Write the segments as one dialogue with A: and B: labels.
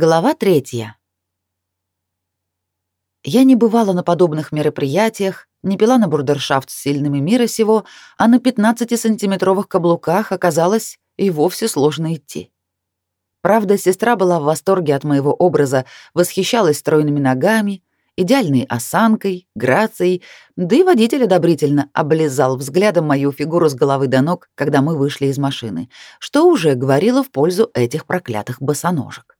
A: Глава третья. Я не бывала на подобных мероприятиях, не пила на бурдершафт с сильными мира сего, а на 15-сантиметровых каблуках оказалось и вовсе сложно идти. Правда, сестра была в восторге от моего образа, восхищалась стройными ногами, идеальной осанкой, грацией, да и водитель одобрительно облизал взглядом мою фигуру с головы до ног, когда мы вышли из машины, что уже говорило в пользу этих проклятых босоножек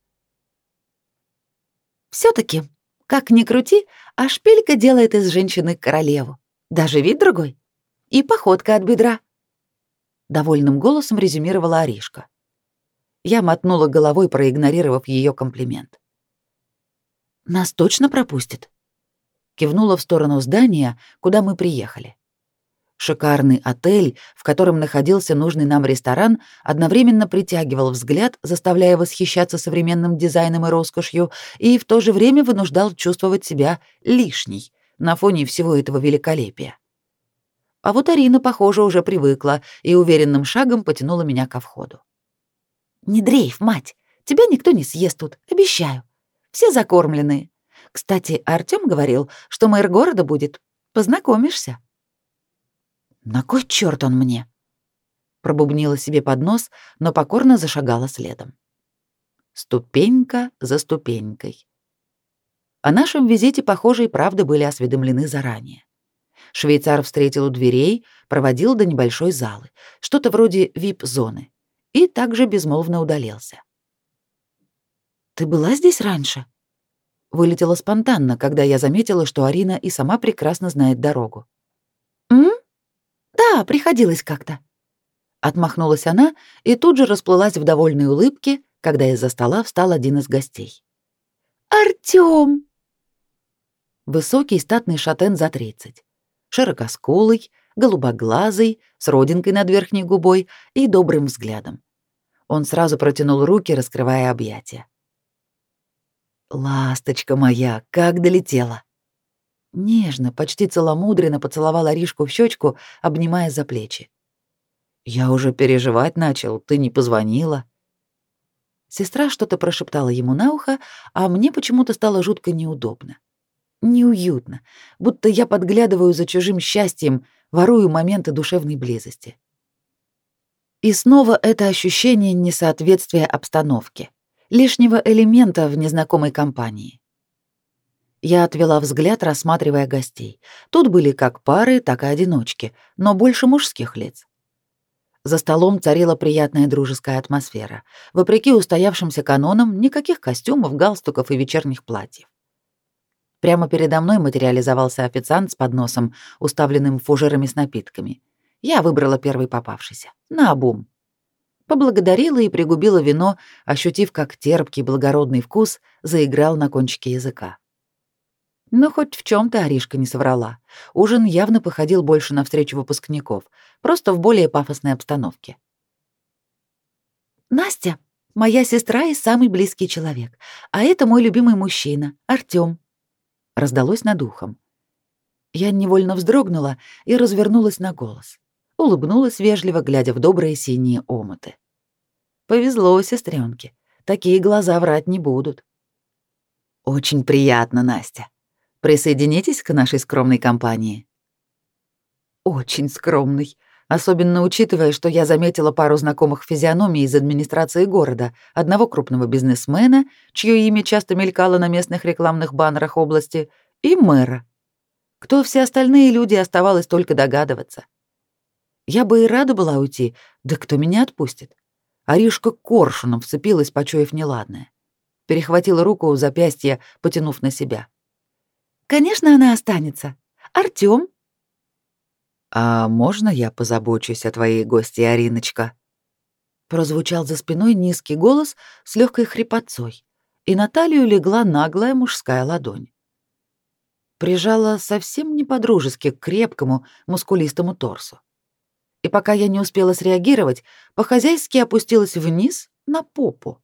A: все таки как ни крути, а шпилька делает из женщины королеву. Даже вид другой. И походка от бедра. Довольным голосом резюмировала Аришка. Я мотнула головой, проигнорировав ее комплимент. «Нас точно пропустят?» Кивнула в сторону здания, куда мы приехали. Шикарный отель, в котором находился нужный нам ресторан, одновременно притягивал взгляд, заставляя восхищаться современным дизайном и роскошью, и в то же время вынуждал чувствовать себя лишней на фоне всего этого великолепия. А вот Арина, похоже, уже привыкла и уверенным шагом потянула меня ко входу. «Не дрейф, мать! Тебя никто не съест тут, обещаю. Все закормленные. Кстати, Артём говорил, что мэр города будет. Познакомишься?» На кой черт он мне? Пробубнила себе под нос, но покорно зашагала следом. Ступенька за ступенькой. О нашем визите, похоже, и правда были осведомлены заранее. Швейцар встретил у дверей, проводил до небольшой залы, что-то вроде вип-зоны, и также безмолвно удалился. «Ты была здесь раньше?» Вылетела спонтанно, когда я заметила, что Арина и сама прекрасно знает дорогу. «М?» Да, приходилось как-то. Отмахнулась она и тут же расплылась в довольной улыбке, когда из-за стола встал один из гостей. Артём! Высокий статный шатен за тридцать, широкоскулый, голубоглазый, с родинкой над верхней губой и добрым взглядом. Он сразу протянул руки, раскрывая объятия. «Ласточка моя, как долетела!» Нежно, почти целомудренно поцеловала Ришку в щечку, обнимая за плечи. «Я уже переживать начал, ты не позвонила». Сестра что-то прошептала ему на ухо, а мне почему-то стало жутко неудобно. Неуютно, будто я подглядываю за чужим счастьем, ворую моменты душевной близости. И снова это ощущение несоответствия обстановке, лишнего элемента в незнакомой компании. Я отвела взгляд, рассматривая гостей. Тут были как пары, так и одиночки, но больше мужских лиц. За столом царила приятная дружеская атмосфера. Вопреки устоявшимся канонам, никаких костюмов, галстуков и вечерних платьев. Прямо передо мной материализовался официант с подносом, уставленным фужерами с напитками. Я выбрала первый попавшийся. На обум. Поблагодарила и пригубила вино, ощутив, как терпкий благородный вкус заиграл на кончике языка. Но хоть в чем то Аришка не соврала. Ужин явно походил больше на встречу выпускников, просто в более пафосной обстановке. «Настя, моя сестра и самый близкий человек, а это мой любимый мужчина, Артём», — раздалось над ухом. Я невольно вздрогнула и развернулась на голос. Улыбнулась вежливо, глядя в добрые синие омуты. Повезло сестренке. Такие глаза врать не будут. «Очень приятно, Настя», Присоединитесь к нашей скромной компании. Очень скромный, особенно учитывая, что я заметила пару знакомых физиономий из администрации города, одного крупного бизнесмена, чье имя часто мелькало на местных рекламных баннерах области, и мэра. Кто все остальные люди, оставалось только догадываться. Я бы и рада была уйти, да кто меня отпустит? Аришка коршуном вцепилась, почуяв неладное. Перехватила руку у запястья, потянув на себя. Конечно, она останется. Артём? А можно я позабочусь о твоей гости, Ариночка? Прозвучал за спиной низкий голос с легкой хрипотцой, и на талию легла наглая мужская ладонь. Прижала совсем не по-дружески к крепкому, мускулистому торсу. И пока я не успела среагировать, по-хозяйски опустилась вниз на попу.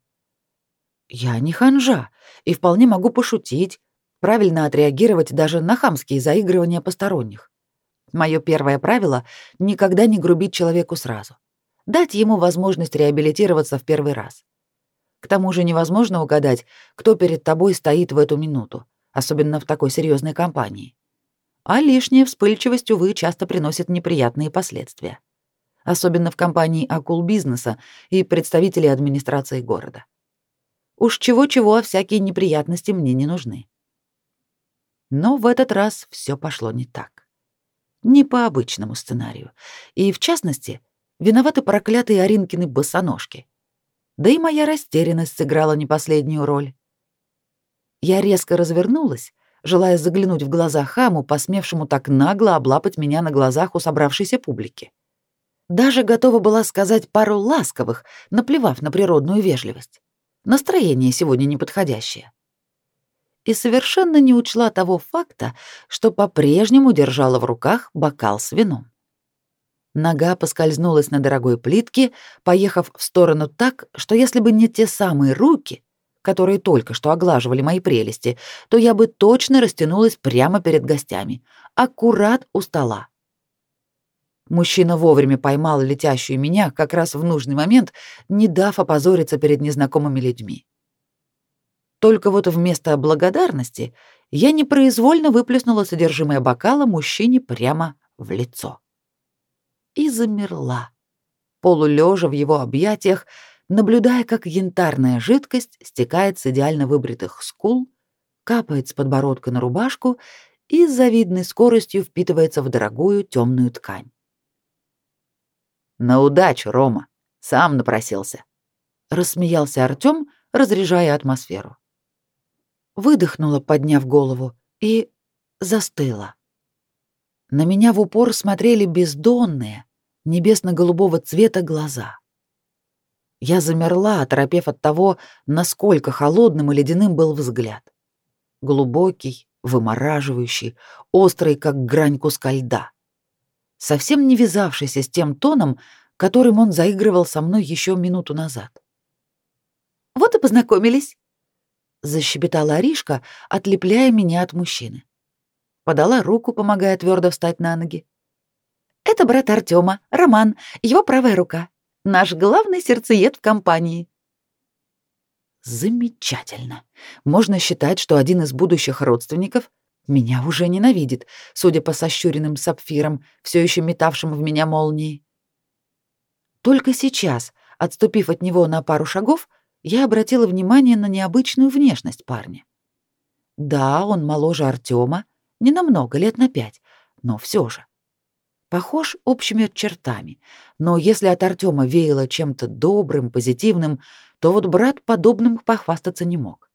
A: Я не ханжа и вполне могу пошутить, правильно отреагировать даже на хамские заигрывания посторонних. Мое первое правило — никогда не грубить человеку сразу. Дать ему возможность реабилитироваться в первый раз. К тому же невозможно угадать, кто перед тобой стоит в эту минуту, особенно в такой серьезной компании. А лишняя вспыльчивость, увы, часто приносит неприятные последствия. Особенно в компании акул бизнеса и представителей администрации города. Уж чего-чего, а всякие неприятности мне не нужны. Но в этот раз все пошло не так. Не по обычному сценарию. И, в частности, виноваты проклятые Аринкины босоножки. Да и моя растерянность сыграла не последнюю роль. Я резко развернулась, желая заглянуть в глаза хаму, посмевшему так нагло облапать меня на глазах у собравшейся публики. Даже готова была сказать пару ласковых, наплевав на природную вежливость. Настроение сегодня неподходящее. И совершенно не учла того факта, что по-прежнему держала в руках бокал с вином. Нога поскользнулась на дорогой плитке, поехав в сторону так, что если бы не те самые руки, которые только что оглаживали мои прелести, то я бы точно растянулась прямо перед гостями, аккурат у стола. Мужчина вовремя поймал летящую меня как раз в нужный момент, не дав опозориться перед незнакомыми людьми. Только вот вместо благодарности я непроизвольно выплеснула содержимое бокала мужчине прямо в лицо. И замерла, полулежа в его объятиях, наблюдая, как янтарная жидкость стекает с идеально выбритых скул, капает с подбородка на рубашку и с завидной скоростью впитывается в дорогую темную ткань. На удачу, Рома. Сам напросился. Рассмеялся Артём, разряжая атмосферу. Выдохнула, подняв голову, и застыла. На меня в упор смотрели бездонные, небесно-голубого цвета глаза. Я замерла, оторопев от того, насколько холодным и ледяным был взгляд. Глубокий, вымораживающий, острый, как грань куска льда совсем не вязавшийся с тем тоном, которым он заигрывал со мной еще минуту назад. «Вот и познакомились», — защебетала Аришка, отлепляя меня от мужчины. Подала руку, помогая твердо встать на ноги. «Это брат Артема, Роман, его правая рука. Наш главный сердцеед в компании». Замечательно. Можно считать, что один из будущих родственников — меня уже ненавидит, судя по сощуренным сапфирам, все еще метавшим в меня молнии. Только сейчас, отступив от него на пару шагов, я обратила внимание на необычную внешность парня. Да, он моложе Артема, не намного, лет на пять, но все же. Похож общими чертами, но если от Артема веяло чем-то добрым, позитивным, то вот брат подобным похвастаться не мог.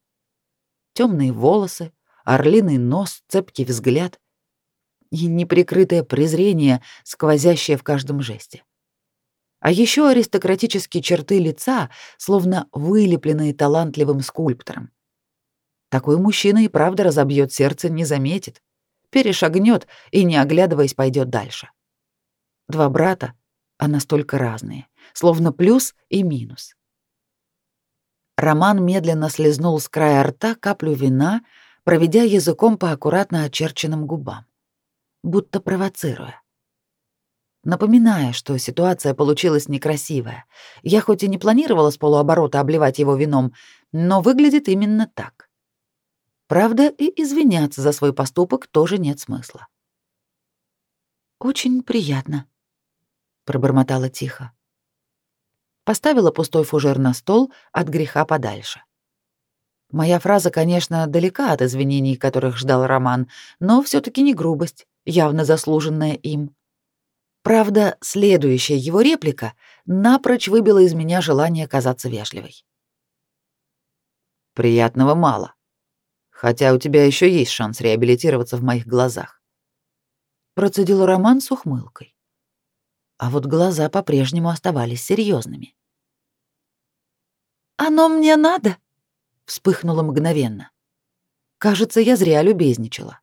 A: Темные волосы, орлиный нос, цепкий взгляд и неприкрытое презрение, сквозящее в каждом жесте. А еще аристократические черты лица, словно вылепленные талантливым скульптором. Такой мужчина и правда разобьет сердце, не заметит, перешагнет и, не оглядываясь, пойдет дальше. Два брата, а настолько разные, словно плюс и минус. Роман медленно слезнул с края рта каплю вина, проведя языком по аккуратно очерченным губам, будто провоцируя. Напоминая, что ситуация получилась некрасивая. Я хоть и не планировала с полуоборота обливать его вином, но выглядит именно так. Правда, и извиняться за свой поступок тоже нет смысла. «Очень приятно», — пробормотала тихо. Поставила пустой фужер на стол от греха подальше. Моя фраза, конечно, далека от извинений, которых ждал Роман, но все таки не грубость, явно заслуженная им. Правда, следующая его реплика напрочь выбила из меня желание казаться вежливой. «Приятного мало. Хотя у тебя еще есть шанс реабилитироваться в моих глазах». Процедил Роман с ухмылкой. А вот глаза по-прежнему оставались серьезными. «Оно мне надо?» вспыхнула мгновенно. Кажется, я зря любезничала.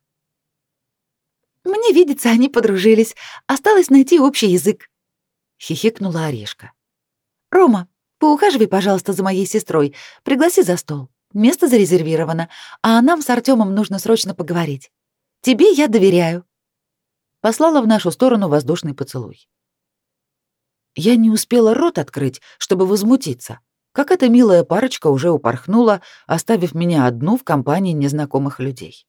A: Мне видится, они подружились. Осталось найти общий язык. Хихикнула Орешка. Рома, поухаживай, пожалуйста, за моей сестрой. Пригласи за стол. Место зарезервировано, а нам с Артемом нужно срочно поговорить. Тебе я доверяю. Послала в нашу сторону воздушный поцелуй. Я не успела рот открыть, чтобы возмутиться, как эта милая парочка уже упорхнула, оставив меня одну в компании незнакомых людей.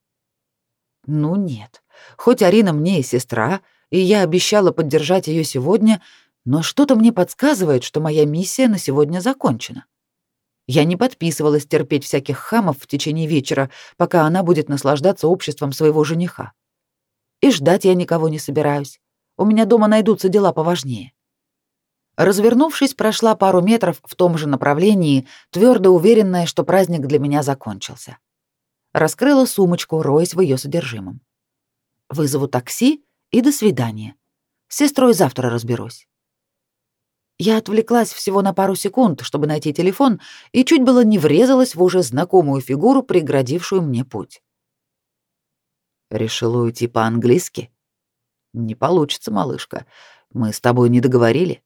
A: Ну нет, хоть Арина мне и сестра, и я обещала поддержать ее сегодня, но что-то мне подсказывает, что моя миссия на сегодня закончена. Я не подписывалась терпеть всяких хамов в течение вечера, пока она будет наслаждаться обществом своего жениха. И ждать я никого не собираюсь. У меня дома найдутся дела поважнее. Развернувшись, прошла пару метров в том же направлении, твердо уверенная, что праздник для меня закончился. Раскрыла сумочку, роясь в ее содержимом. Вызову такси и до свидания. С сестрой завтра разберусь. Я отвлеклась всего на пару секунд, чтобы найти телефон, и чуть было не врезалась в уже знакомую фигуру, преградившую мне путь. Решила уйти по-английски? Не получится, малышка. Мы с тобой не договорили.